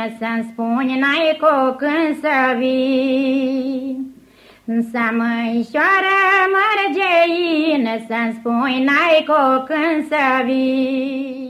străină Să-mi spuni n-ai cu când să vii. Să măișoară mărgeină Să-mi spui n-ai cu când să vii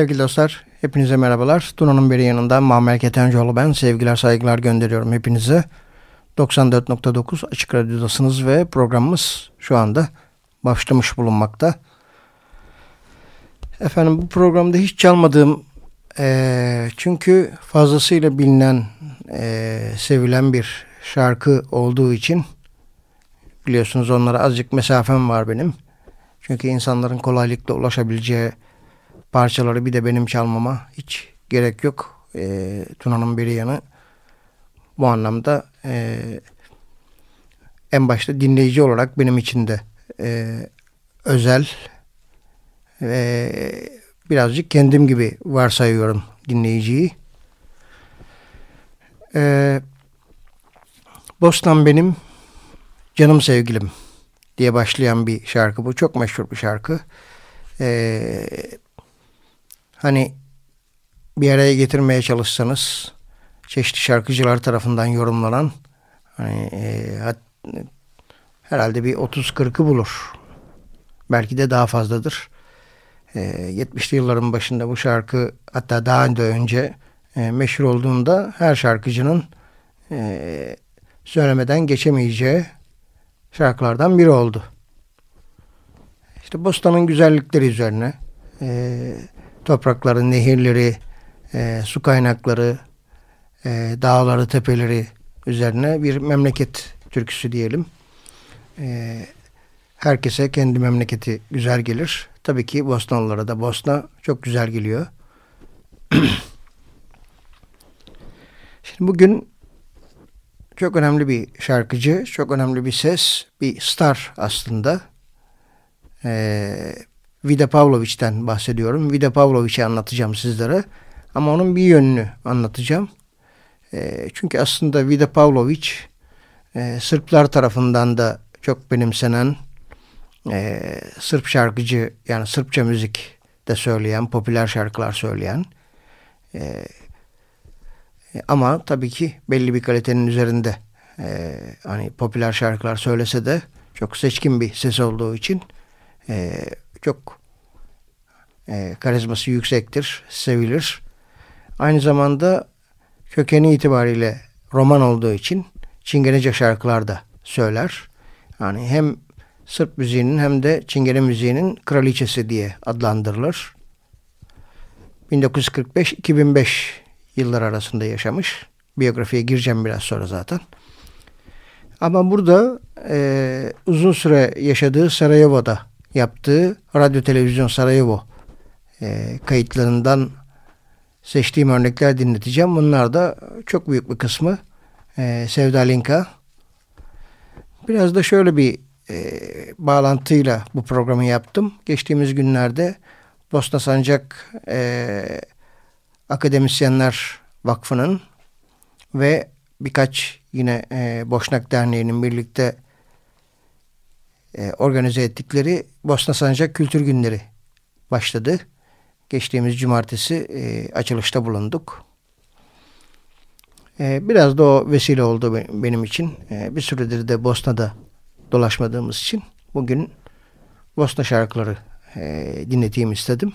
Sevgili dostlar, hepinize merhabalar. Tuna'nın biri yanında Muammer Ketencoğlu ben. Sevgiler, saygılar gönderiyorum hepinize. 94.9 Açık Radyo'dasınız ve programımız şu anda başlamış bulunmakta. Efendim bu programda hiç çalmadığım e, çünkü fazlasıyla bilinen, e, sevilen bir şarkı olduğu için biliyorsunuz onlara azıcık mesafem var benim. Çünkü insanların kolaylıkla ulaşabileceği parçaları bir de benim çalmama hiç gerek yok. E, Tuna'nın bir yanı bu anlamda e, en başta dinleyici olarak benim için de e, özel ve birazcık kendim gibi varsayıyorum dinleyiciyi. E, Bostan benim canım sevgilim diye başlayan bir şarkı bu. Çok meşhur bir şarkı. Ee, hani bir araya getirmeye çalışsanız çeşitli şarkıcılar tarafından yorumlanan hani, e, herhalde bir 30-40'ı bulur. Belki de daha fazladır. E, 70'li yılların başında bu şarkı hatta daha da önce e, meşhur olduğunda her şarkıcının e, söylemeden geçemeyeceği şarkılardan biri oldu. İşte Bostan'ın güzellikleri üzerine e, toprakları, nehirleri, e, su kaynakları, e, dağları, tepeleri üzerine bir memleket türküsü diyelim. E, herkese kendi memleketi güzel gelir. Tabii ki Bosnalılara da Bosna çok güzel geliyor. Şimdi bugün çok önemli bir şarkıcı, çok önemli bir ses, bir star aslında. Ee, Vida Pavlovic'ten bahsediyorum. Vida Pavlovic'i anlatacağım sizlere. Ama onun bir yönünü anlatacağım. E, çünkü aslında Vida Pavlovic e, Sırplar tarafından da çok benimsenen e, Sırp şarkıcı yani Sırpça müzik de söyleyen, popüler şarkılar söyleyen e, ama tabii ki belli bir kalitenin üzerinde e, hani popüler şarkılar söylese de çok seçkin bir ses olduğu için e, çok e, karizması yüksektir, sevilir. Aynı zamanda kökeni itibariyle roman olduğu için Çingenece şarkılar da söyler. Yani hem Sırp müziğinin hem de Çingene müziğinin kraliçesi diye adlandırılır. 1945-2005 yıllar arasında yaşamış. Biyografiye gireceğim biraz sonra zaten. Ama burada e, uzun süre yaşadığı Sarajevo'da yaptığı radyo televizyon Sarajevo e, kayıtlarından seçtiğim örnekler dinleteceğim. Bunlar da çok büyük bir kısmı e, Sevda Linka. Biraz da şöyle bir e, bağlantıyla bu programı yaptım. Geçtiğimiz günlerde Bosna Sancak e, Akademisyenler Vakfı'nın ve birkaç yine e, Boşnak Derneği'nin birlikte e, organize ettikleri Bosna Sancak Kültür Günleri başladı. Geçtiğimiz cumartesi e, açılışta bulunduk. E, biraz da o vesile oldu benim için. E, bir süredir de Bosna'da dolaşmadığımız için bugün Bosna şarkıları e, dinleteyim istedim.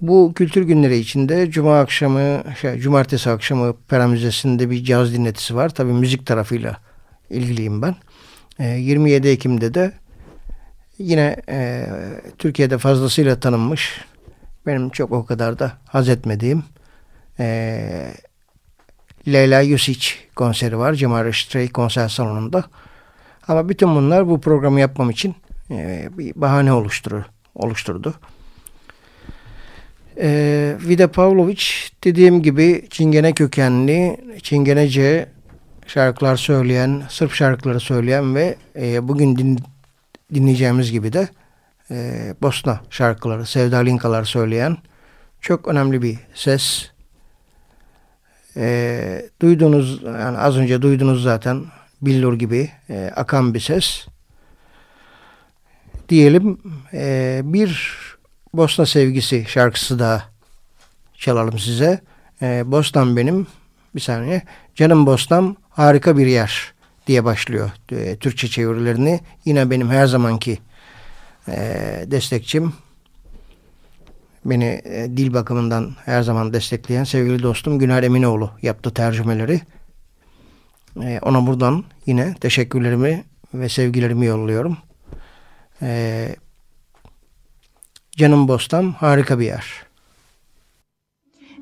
Bu kültür günleri içinde cuma akşamı, şey, cumartesi akşamı Pera Müzesi'nde bir caz dinletisi var. Tabii müzik tarafıyla ilgiliyim ben. E, 27 Ekim'de de yine e, Türkiye'de fazlasıyla tanınmış benim çok o kadar da haz etmediğim e, Leyla Yusic konseri var. Cemal Reştrey konser salonunda. Ama bütün bunlar bu programı yapmam için e, bir bahane oluşturur, oluşturdu. E, Vida Pavlovic dediğim gibi Çingene kökenli, Çingenece şarkılar söyleyen, Sırp şarkıları söyleyen ve e, bugün din, dinleyeceğimiz gibi de e, Bosna şarkıları, Sevda Linkalar söyleyen çok önemli bir ses. E, duyduğunuz, yani az önce duydunuz zaten billur gibi e, akan bir ses. Diyelim e, bir Bosna sevgisi şarkısı da çalalım size. E, Bosnam benim, bir saniye, canım Bosnam harika bir yer diye başlıyor e, Türkçe çevirilerini. Yine benim her zamanki e, destekçim. Beni e, dil bakımından her zaman destekleyen sevgili dostum Güner Eminoğlu yaptı tercümeleri. E, ona buradan yine teşekkürlerimi ve sevgilerimi yolluyorum. E, Canım Bostam harika bir yer.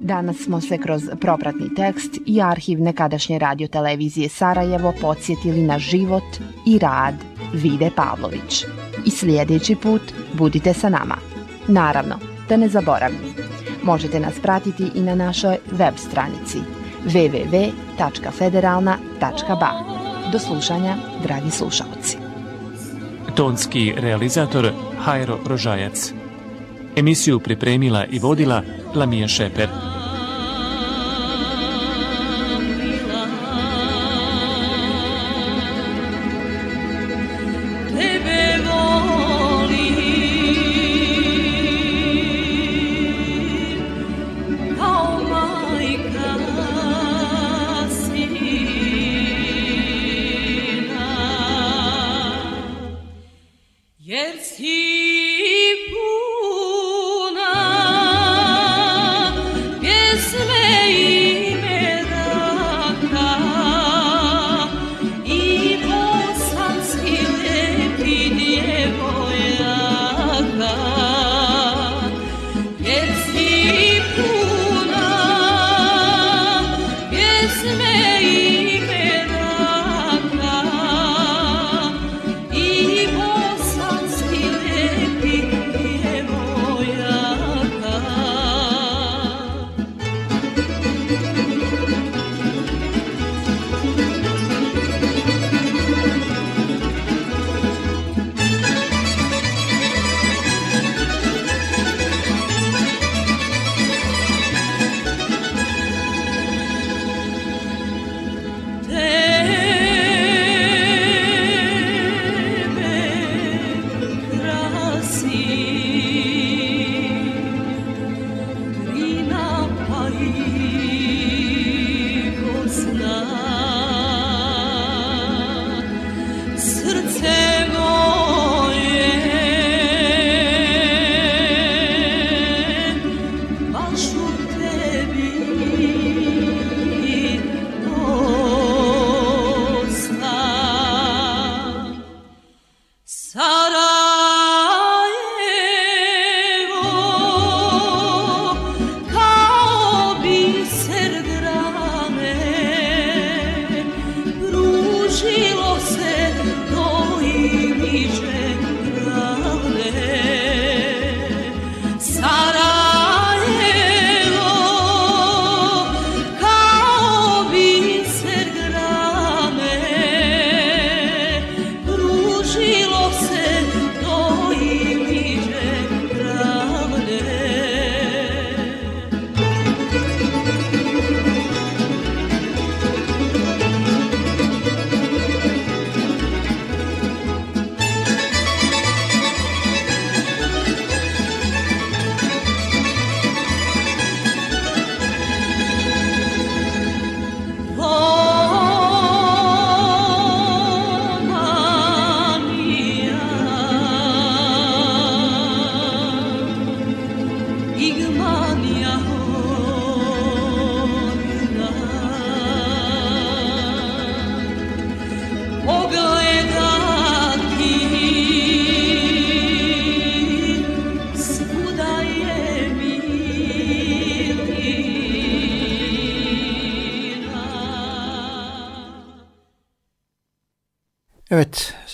Danas smo se kroz propratni tekst i arhiv nekadašnje radio televizije Sarajevo podsjetili na život i rad Vide Pavlović. I sljedeći put budite sa nama. Naravno, da ne zaboravim. Možete nas pratiti i na našoj web stranici www.federalna.ba. Do slušanja, dragi slušalci. Tonski realizator Hajro Rožajac. Emisiju pripremila i vodila La mia Shepard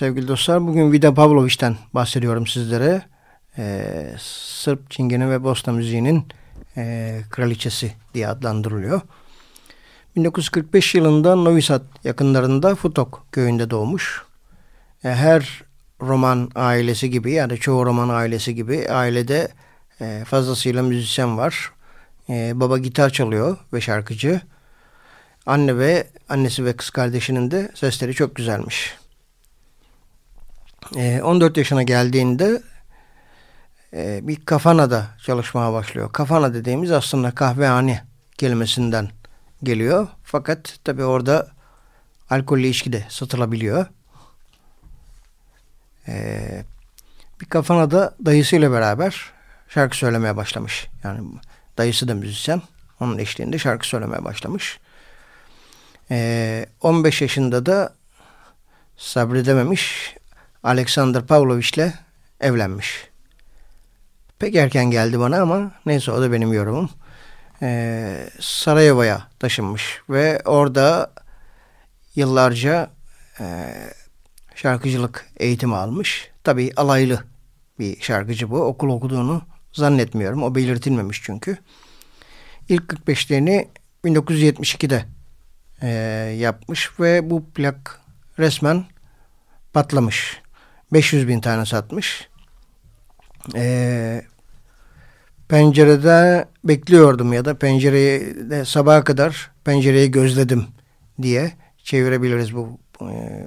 sevgili dostlar. Bugün Vida Pavlovic'ten bahsediyorum sizlere. Ee, Sırp çingene ve Bosna müziğinin e, kraliçesi diye adlandırılıyor. 1945 yılında Novi Sad yakınlarında Futok köyünde doğmuş. E, her roman ailesi gibi yani çoğu roman ailesi gibi ailede e, fazlasıyla müzisyen var. E, baba gitar çalıyor ve şarkıcı. Anne ve annesi ve kız kardeşinin de sesleri çok güzelmiş. 14 ee, yaşına geldiğinde e, bir kafanada çalışmaya başlıyor. Kafana dediğimiz aslında kahvehane kelimesinden geliyor. Fakat tabi orada alkollü içki de satılabiliyor. Ee, bir kafanada dayısıyla beraber şarkı söylemeye başlamış. Yani dayısı da müzisyen. Onun eşliğinde şarkı söylemeye başlamış. 15 ee, yaşında da sabredememiş. Alexander Pavlovich evlenmiş. Pek erken geldi bana ama neyse o da benim yorumum. Ee, Sarajevo'ya taşınmış ve orada yıllarca e, şarkıcılık eğitimi almış. Tabii alaylı bir şarkıcı bu. Okul okuduğunu zannetmiyorum. O belirtilmemiş çünkü. İlk 45'lerini 1972'de e, yapmış ve bu plak resmen patlamış. 500 bin tane satmış. Ee, pencerede bekliyordum ya da pencereye sabaha kadar pencereyi gözledim diye çevirebiliriz bu e,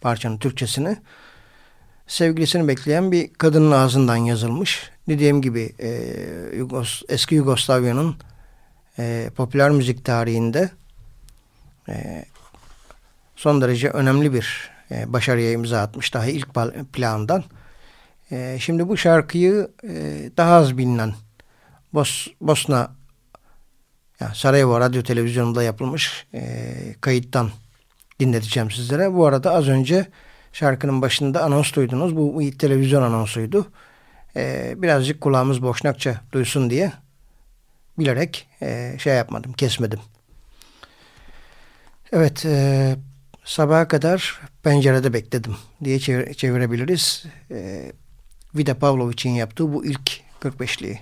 parçanın Türkçesini. Sevgilisini bekleyen bir kadının ağzından yazılmış. Dediğim gibi e, Yugos, eski Yugoslavya'nın e, popüler müzik tarihinde e, son derece önemli bir e, başarıya imza atmış daha ilk plandan. E, şimdi bu şarkıyı e, daha az bilinen Bos, Bosna yani Sarajevo Radyo Televizyonu'nda yapılmış kayıttan dinleteceğim sizlere. Bu arada az önce şarkının başında anons duydunuz. Bu, televizyon anonsuydu. Birazcık kulağımız boşnakça duysun diye bilerek şey yapmadım, kesmedim. Evet, e, sabaha kadar pencerede bekledim diye çevir çevirebiliriz. E, Vida Pavlovic'in yaptığı bu ilk 45'liği.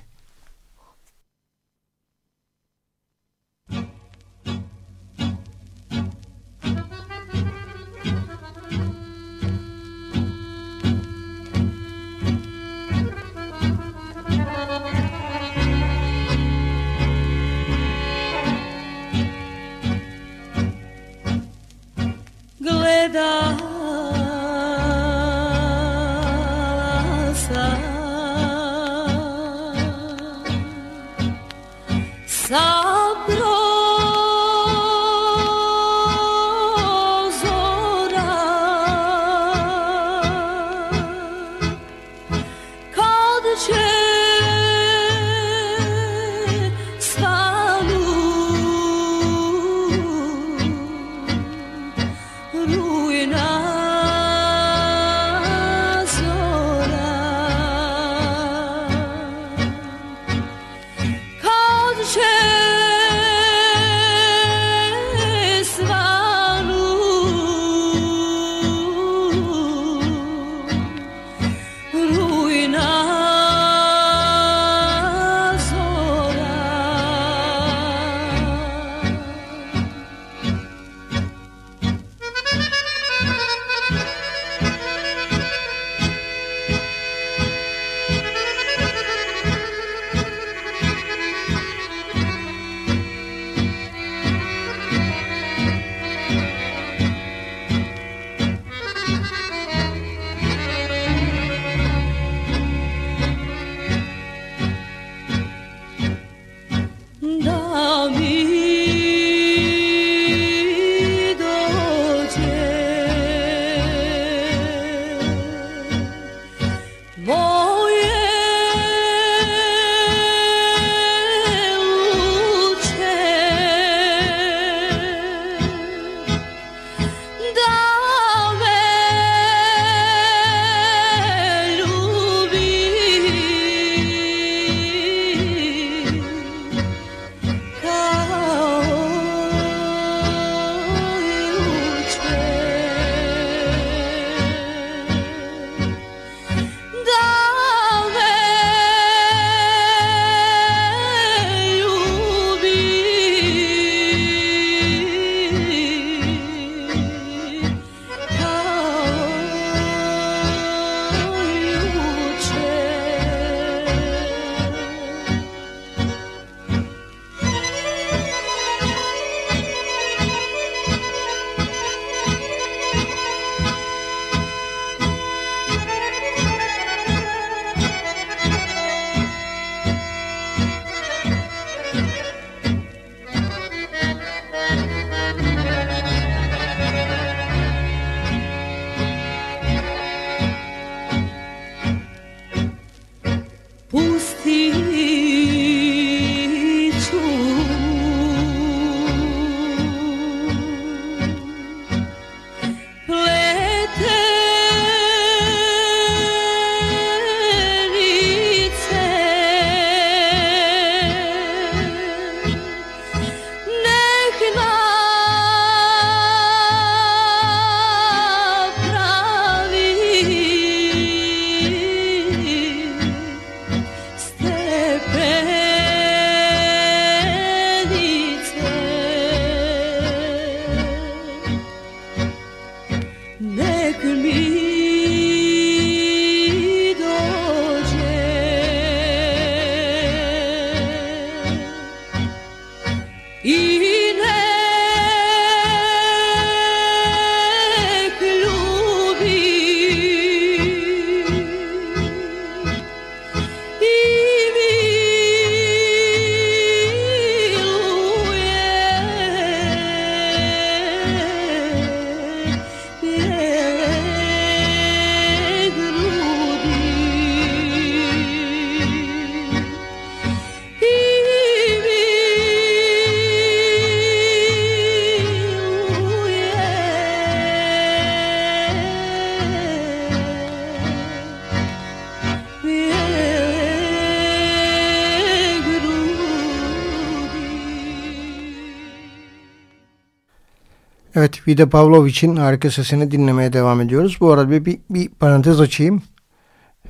Vida Pavlovic'in harika sesini dinlemeye devam ediyoruz. Bu arada bir, bir, bir parantez açayım.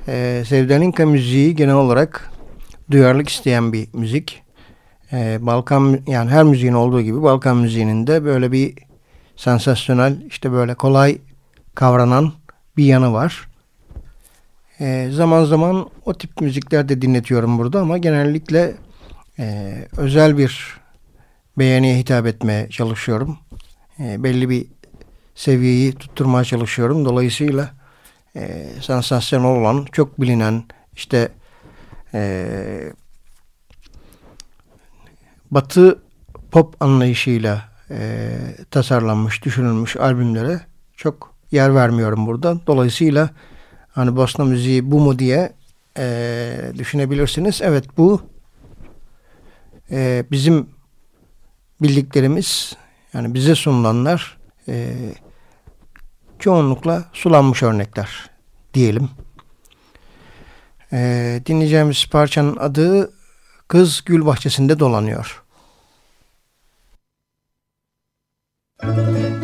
Ee, Sevdalinka müziği genel olarak duyarlılık isteyen bir müzik. Ee, Balkan yani her müziğin olduğu gibi Balkan müziğinin de böyle bir sansasyonel işte böyle kolay kavranan bir yanı var. Ee, zaman zaman o tip müzikler de dinletiyorum burada ama genellikle e, özel bir beğeniye hitap etmeye çalışıyorum. E, belli bir seviyeyi tutturmaya çalışıyorum. Dolayısıyla e, sansasyonel olan, çok bilinen işte e, Batı pop anlayışıyla e, tasarlanmış, düşünülmüş albümlere çok yer vermiyorum burada. Dolayısıyla hani Bosna müziği bu mu diye e, düşünebilirsiniz. Evet bu e, bizim bildiklerimiz yani bize sunulanlar e, çoğunlukla sulanmış örnekler diyelim. E, dinleyeceğimiz parçanın adı Kız Gül Bahçesi'nde dolanıyor. Müzik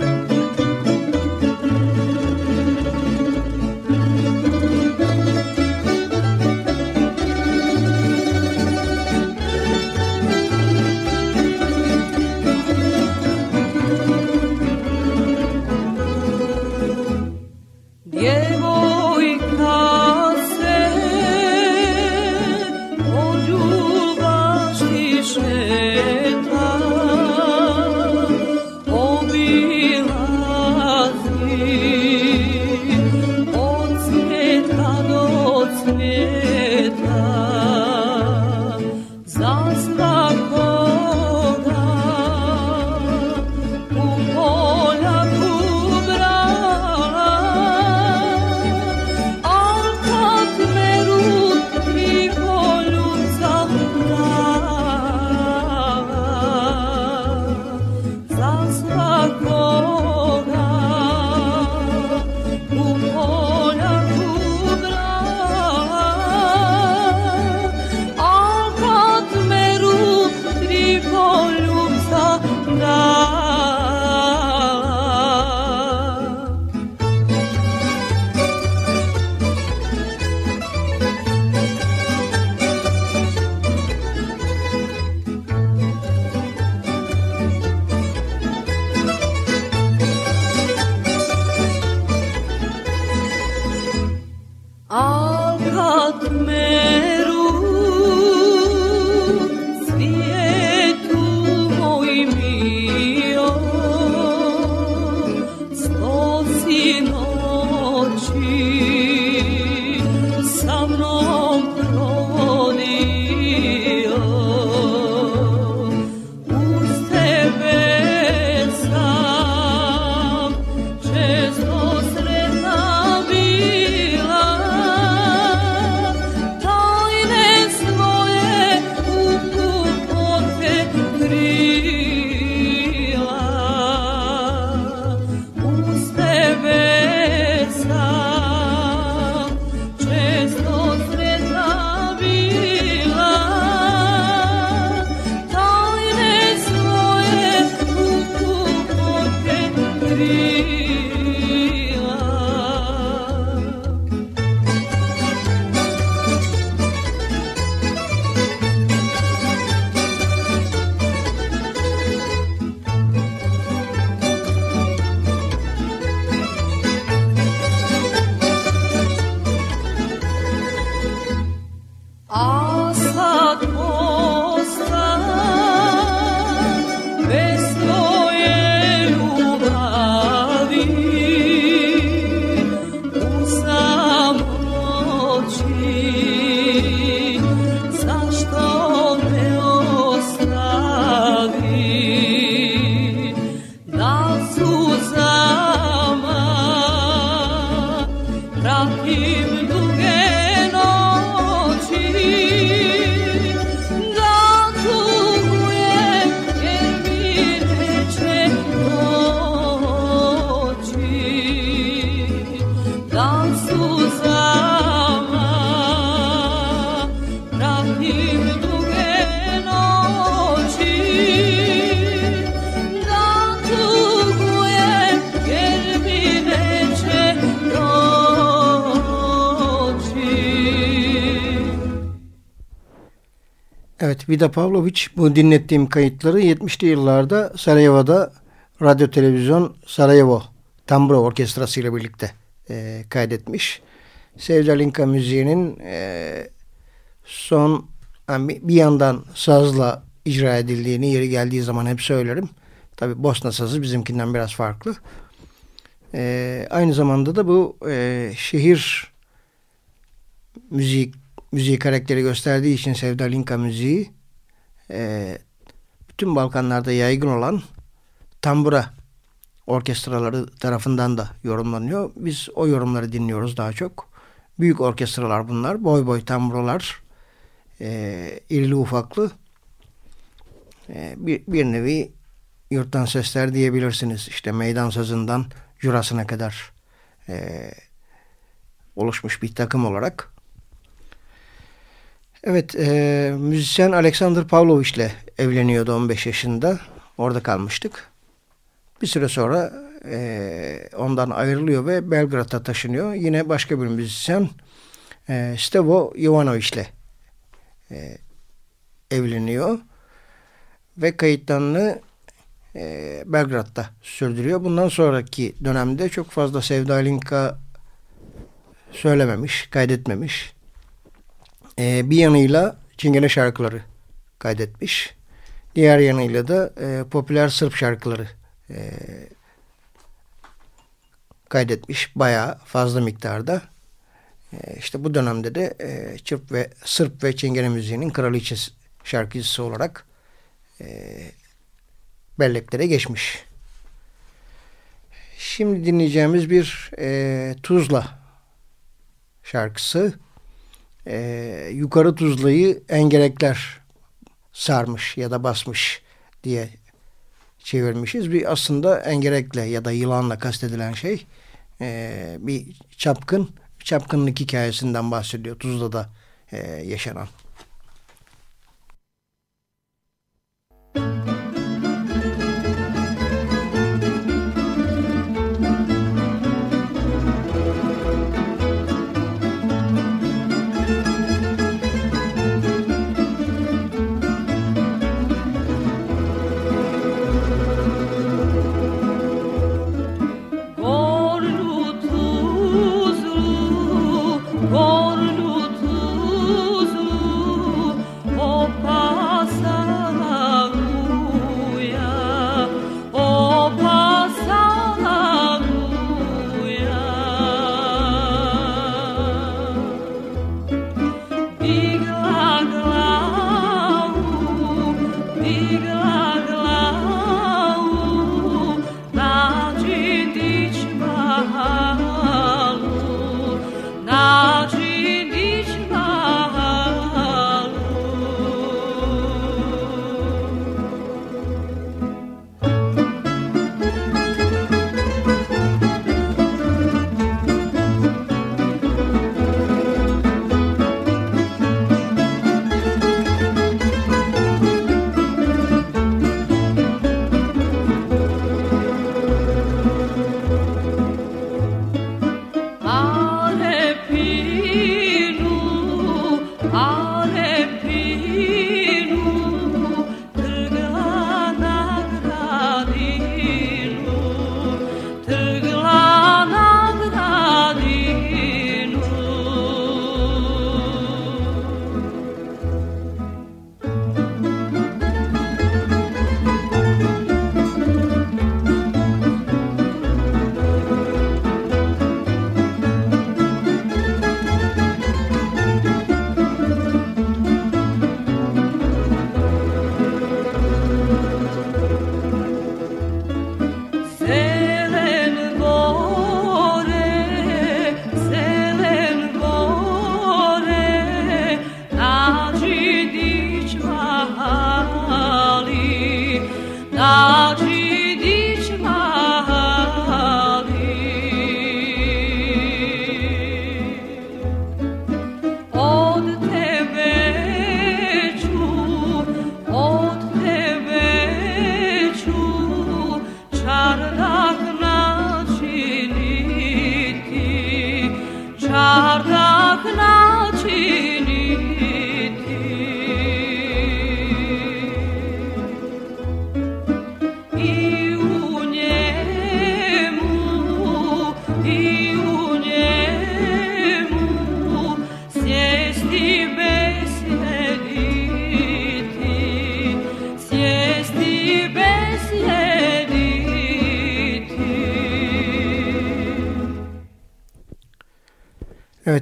Vida Pavlovic bu dinlettiğim kayıtları 70'li yıllarda Sarajevo'da radyo televizyon Sarajevo Tambura Orkestrası ile birlikte e, kaydetmiş. Sevdalinka müziğinin e, son yani bir yandan sazla icra edildiğini yeri geldiği zaman hep söylerim. Tabi Bosna sazı bizimkinden biraz farklı. E, aynı zamanda da bu e, şehir müzik müziği karakteri gösterdiği için Sevda Linka müziği e, bütün Balkanlarda yaygın olan tambura orkestraları tarafından da yorumlanıyor. Biz o yorumları dinliyoruz daha çok. Büyük orkestralar bunlar. Boy boy tamburalar. E, irili ufaklı. E, bir, bir nevi yurttan sesler diyebilirsiniz. İşte meydan sazından jurasına kadar e, oluşmuş bir takım olarak. Evet, e, müzisyen Alexander Pavlovich ile evleniyordu 15 yaşında. Orada kalmıştık. Bir süre sonra e, ondan ayrılıyor ve Belgrad'a taşınıyor. Yine başka bir müzisyen e, Stevo Jovanovic ile e, evleniyor. Ve kayıtlarını e, Belgrad'da sürdürüyor. Bundan sonraki dönemde çok fazla Sevda Linka söylememiş, kaydetmemiş. E, bir yanıyla Çingene şarkıları kaydetmiş. Diğer yanıyla da e, popüler Sırp şarkıları e, kaydetmiş. Bayağı fazla miktarda. E, işte bu dönemde de e, Çırp ve Sırp ve Çingene müziğinin kraliçesi şarkıcısı olarak e, belleklere geçmiş. Şimdi dinleyeceğimiz bir e, Tuzla şarkısı. E, yukarı Tuzla'yı engerekler sarmış ya da basmış diye çevirmişiz. Bir aslında engerekle ya da yılanla kastedilen şey e, bir çapkın, çapkınlık hikayesinden bahsediyor Tuzla'da e, yaşanan.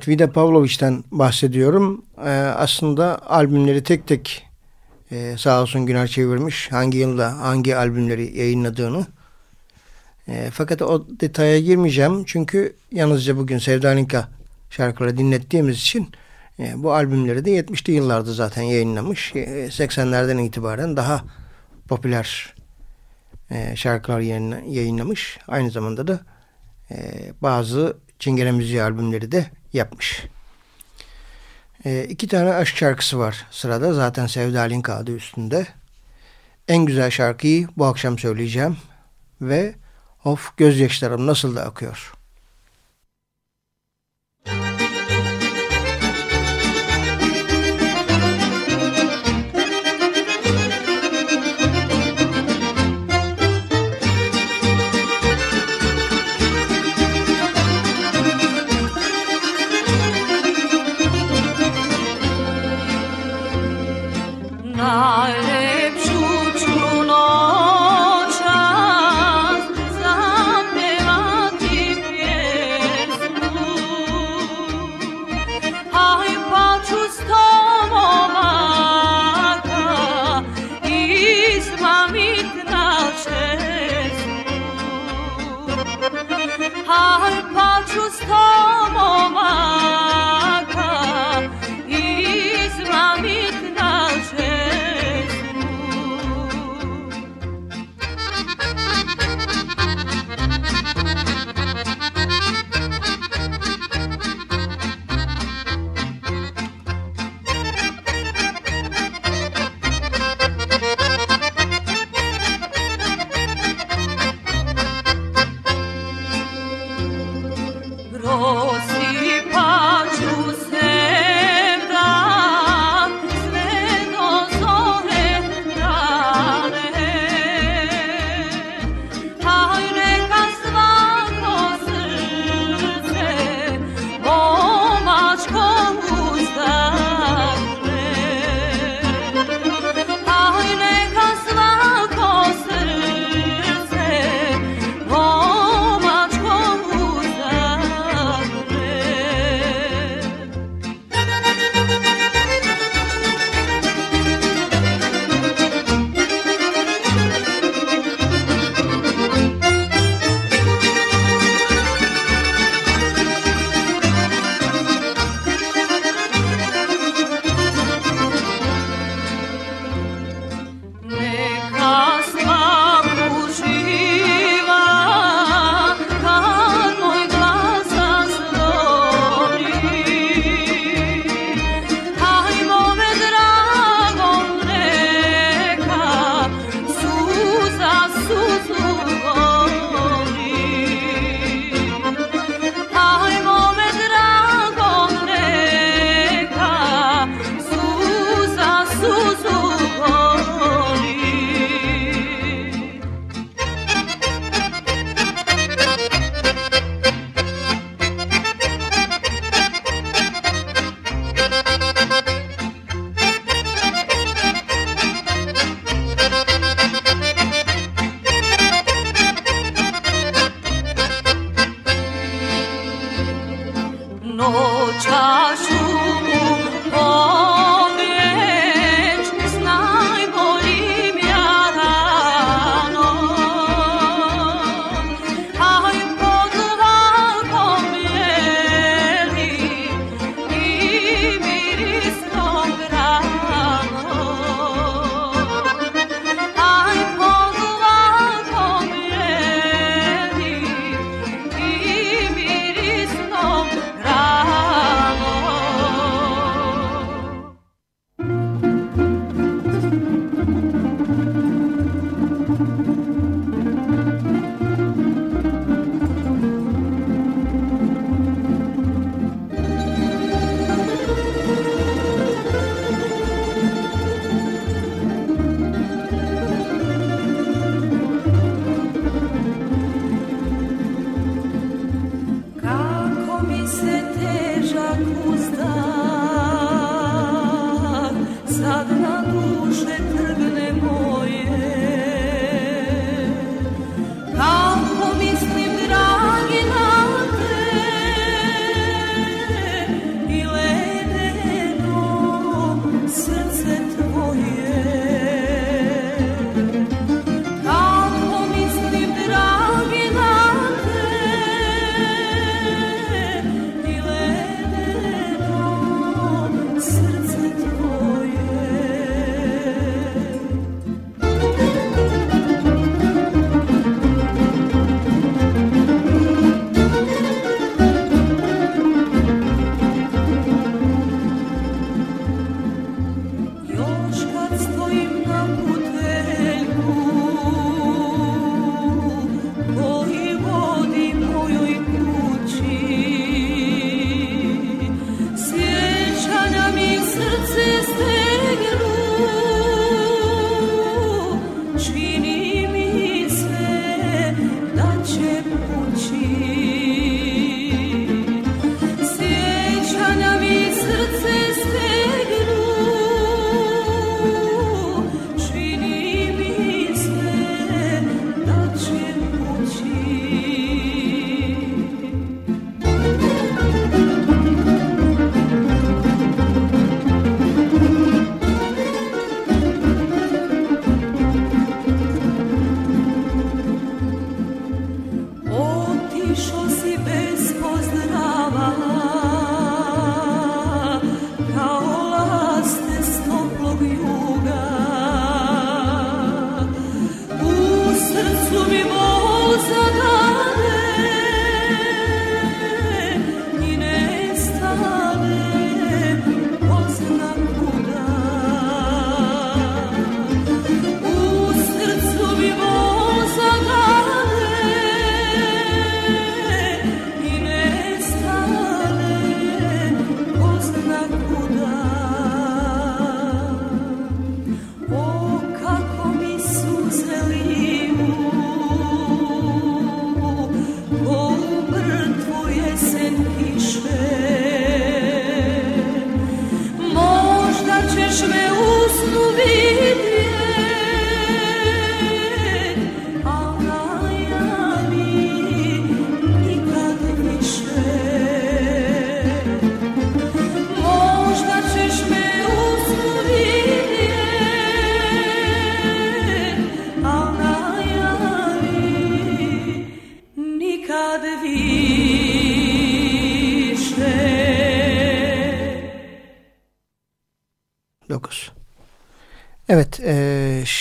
Evet Vida Pavlovic'ten bahsediyorum. Ee, aslında albümleri tek tek e, sağ olsun Güner çevirmiş. Hangi yılda hangi albümleri yayınladığını. E, fakat o detaya girmeyeceğim. Çünkü yalnızca bugün Sevdalinka şarkıları dinlettiğimiz için e, bu albümleri de 70'li yıllarda zaten yayınlamış. E, 80'lerden itibaren daha popüler e, şarkılar yayınlamış. Aynı zamanda da e, bazı Çingene müziği albümleri de yapmış. E, iki tane aşk şarkısı var sırada. Zaten Sevdalin kağıdı üstünde. En güzel şarkıyı bu akşam söyleyeceğim. Ve of gözyaşlarım nasıl da akıyor.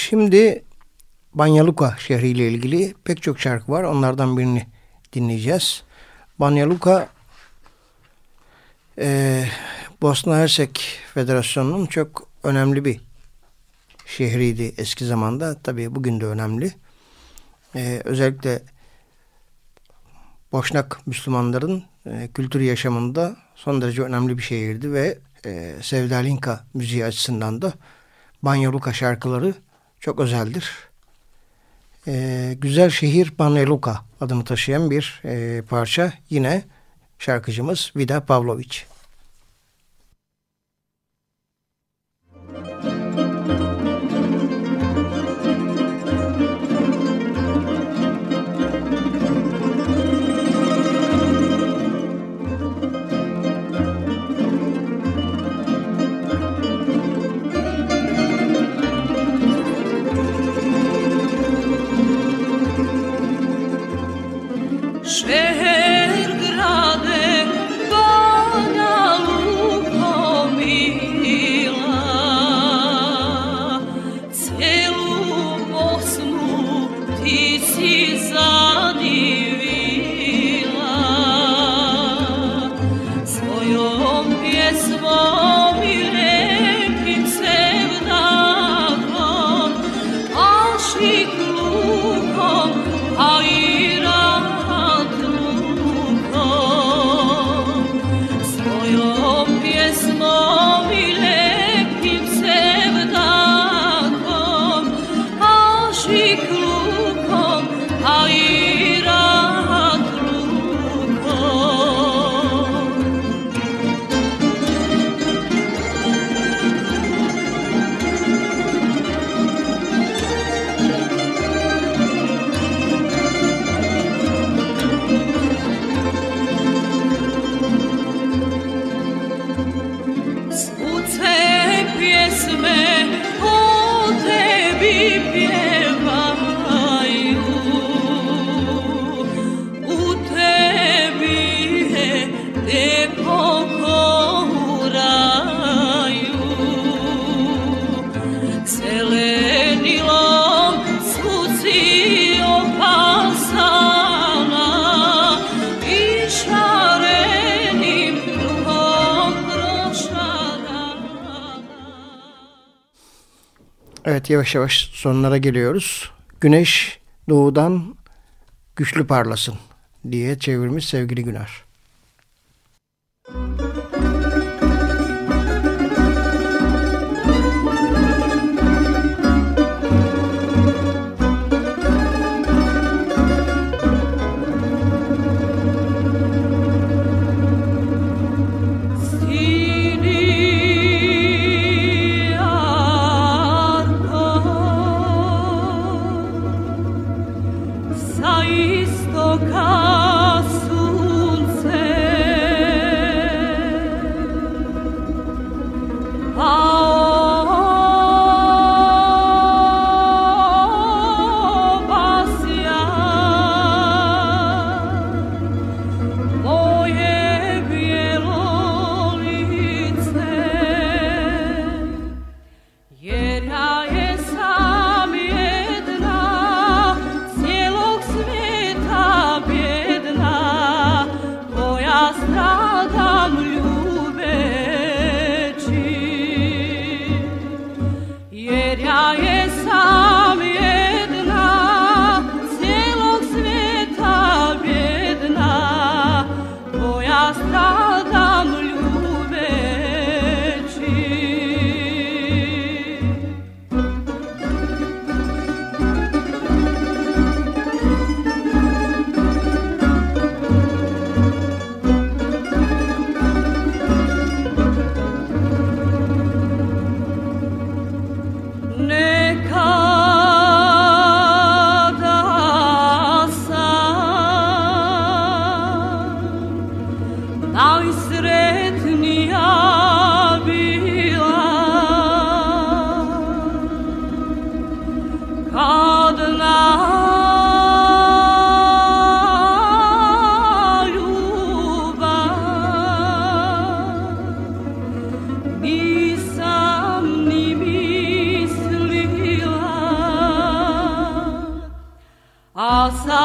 Şimdi Banyaluka şehriyle ilgili pek çok şarkı var. Onlardan birini dinleyeceğiz. Banyaluka e, Bosna Hersek Federasyonu'nun çok önemli bir şehriydi eski zamanda. Tabii bugün de önemli. E, özellikle Boşnak Müslümanların e, kültür yaşamında son derece önemli bir şehirdi ve e, Sevdalinka müziği açısından da Banja Luka şarkıları çok özeldir. Ee, Güzel Şehir Banja Luka adını taşıyan bir e, parça yine şarkıcımız Vida Pavlovic. Evet yavaş yavaş sonlara geliyoruz. Güneş doğudan güçlü parlasın diye çevirmiş sevgili Güner.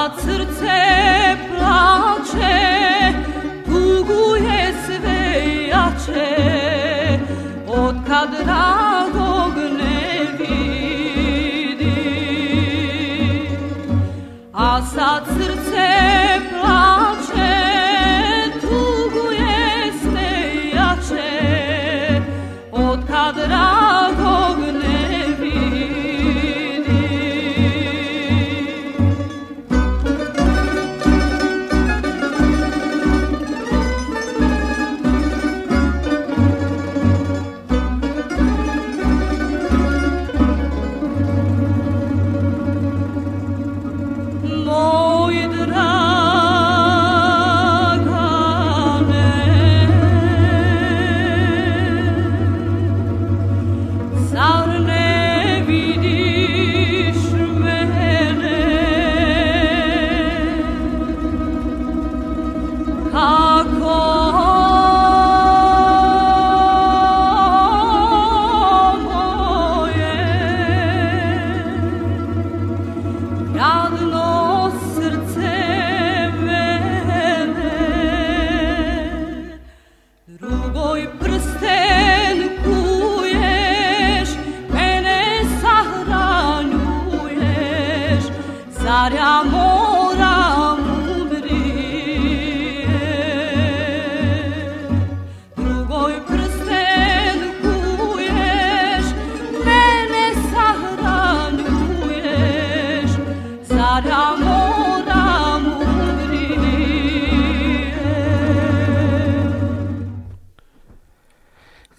好。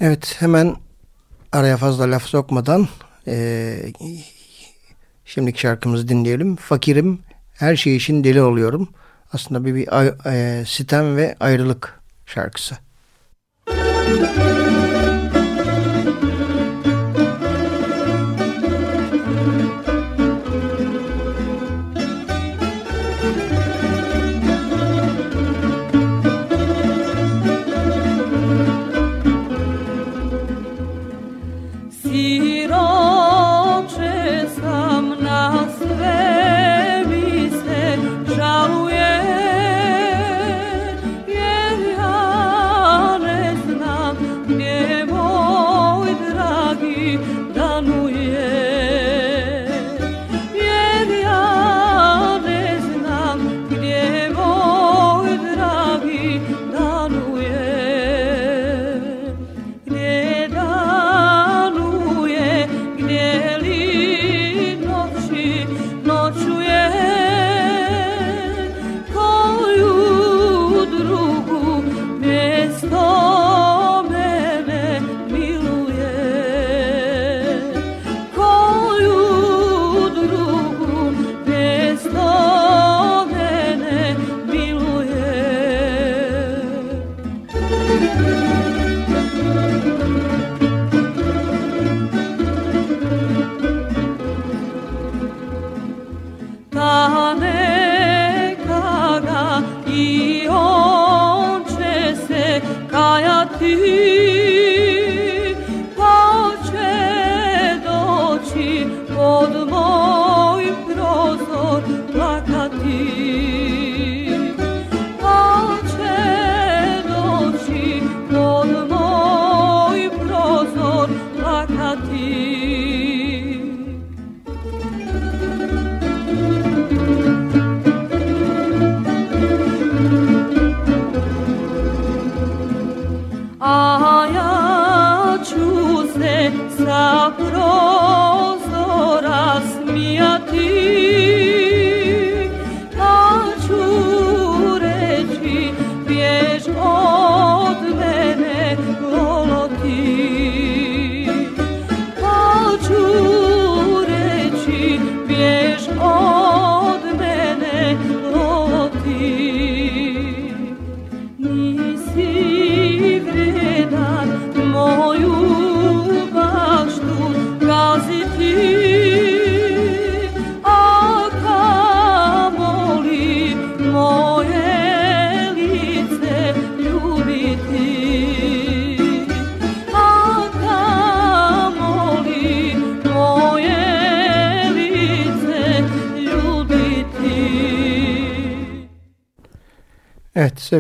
Evet hemen araya fazla laf sokmadan e, şimdiki şarkımızı dinleyelim. Fakirim her şey için deli oluyorum. Aslında bir, bir e, sitem ve ayrılık şarkısı. Müzik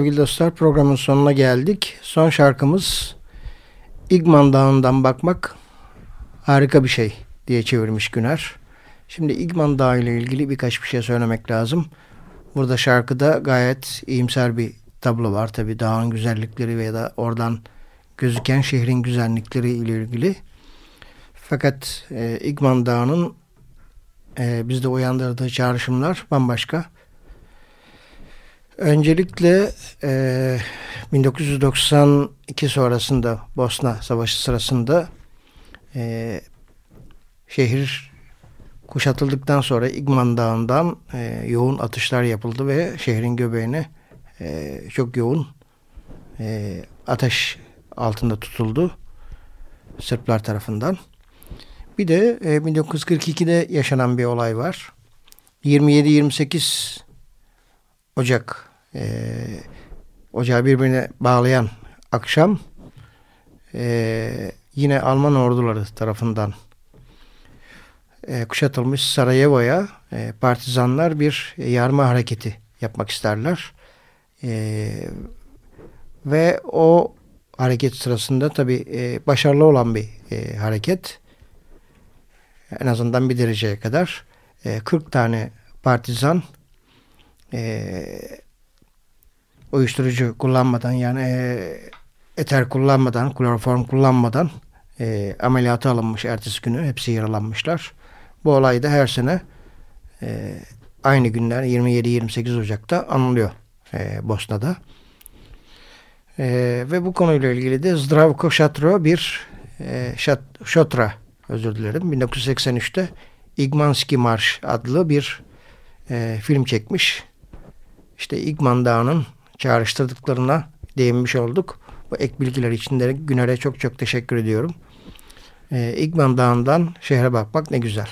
sevgili dostlar programın sonuna geldik. Son şarkımız İgman Dağı'ndan bakmak harika bir şey diye çevirmiş Güner. Şimdi İgman Dağı ile ilgili birkaç bir şey söylemek lazım. Burada şarkıda gayet iyimser bir tablo var. Tabi dağın güzellikleri veya da oradan gözüken şehrin güzellikleri ile ilgili. Fakat e, İgman Dağı'nın e, bizde uyandırdığı çağrışımlar bambaşka. Öncelikle e, 1992 sonrasında Bosna Savaşı sırasında e, şehir kuşatıldıktan sonra İgman Dağı'ndan e, yoğun atışlar yapıldı ve şehrin göbeğine e, çok yoğun e, ateş altında tutuldu Sırplar tarafından. Bir de e, 1942'de yaşanan bir olay var. 27-28 Ocak e, Ocağı birbirine bağlayan akşam e, yine Alman orduları tarafından e, kuşatılmış Sarajevo'ya e, partizanlar bir yarma hareketi yapmak isterler. E, ve o hareket sırasında tabi e, başarılı olan bir e, hareket. En azından bir dereceye kadar. E, 40 tane partizan e, uyuşturucu kullanmadan yani e, eter kullanmadan, kloroform kullanmadan e, ameliyata alınmış ertesi günü. Hepsi yaralanmışlar. Bu olay da her sene e, aynı günler 27-28 Ocak'ta anılıyor e, Bosna'da. E, ve bu konuyla ilgili de Zdravko Şatro bir e, Şat, Şotra özür dilerim 1983'te İgmanski Marş adlı bir e, film çekmiş. İşte İgman Dağı'nın çağrıştırdıklarına değinmiş olduk. Bu ek bilgiler için de Güner'e çok çok teşekkür ediyorum. E, İgman Dağı'ndan şehre bakmak ne güzel.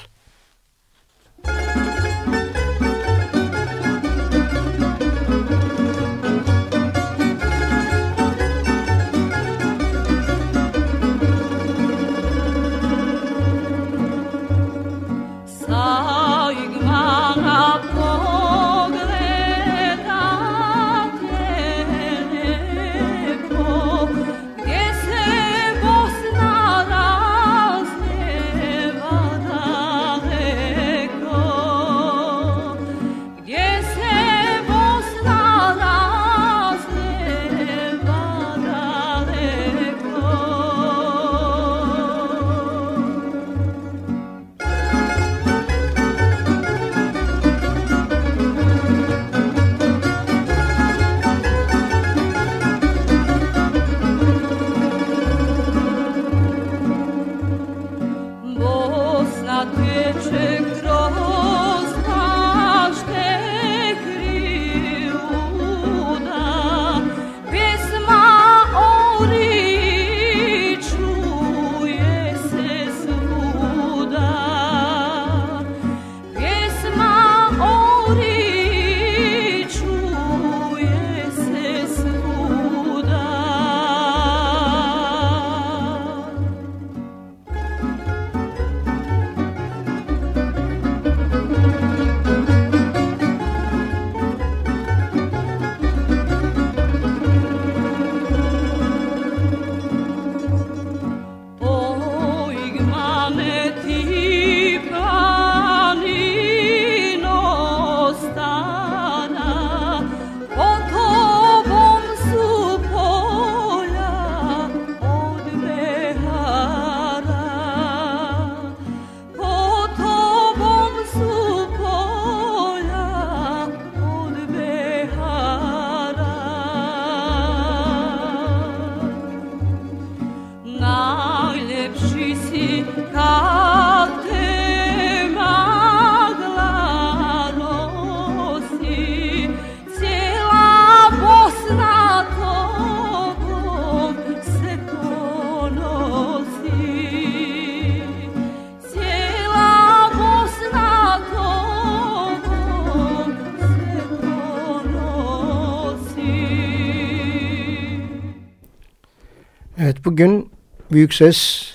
Büyük ses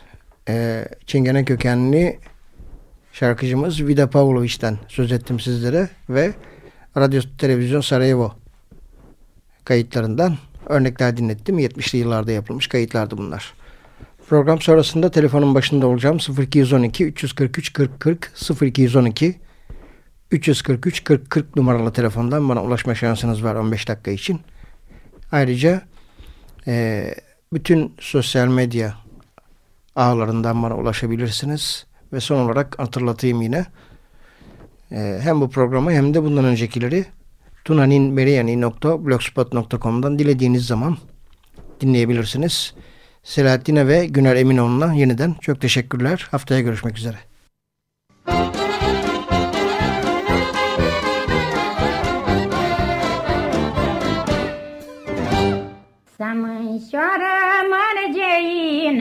e, Çingene kökenli şarkıcımız Vida Pavlovic'den söz ettim sizlere ve Radyo Televizyon Sarajevo kayıtlarından örnekler dinlettim. 70'li yıllarda yapılmış kayıtlardı bunlar. Program sonrasında telefonun başında olacağım. 0212 343 40 40 0212 343 40 40 numaralı telefondan bana ulaşma şansınız var 15 dakika için. Ayrıca e, bütün sosyal medya ağlarından bana ulaşabilirsiniz. Ve son olarak hatırlatayım yine. E, hem bu programı hem de bundan öncekileri tunaninmeriyani.blogspot.com'dan dilediğiniz zaman dinleyebilirsiniz. Selahattin'e ve Güner Eminoğlu'na yeniden çok teşekkürler. Haftaya görüşmek üzere. Să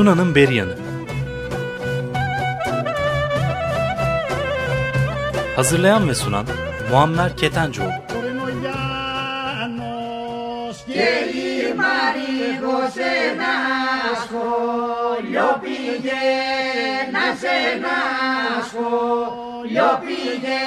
Tuna'nın beri yanı. Hazırlayan ve sunan Muammer Ketencoğlu. Yo pillé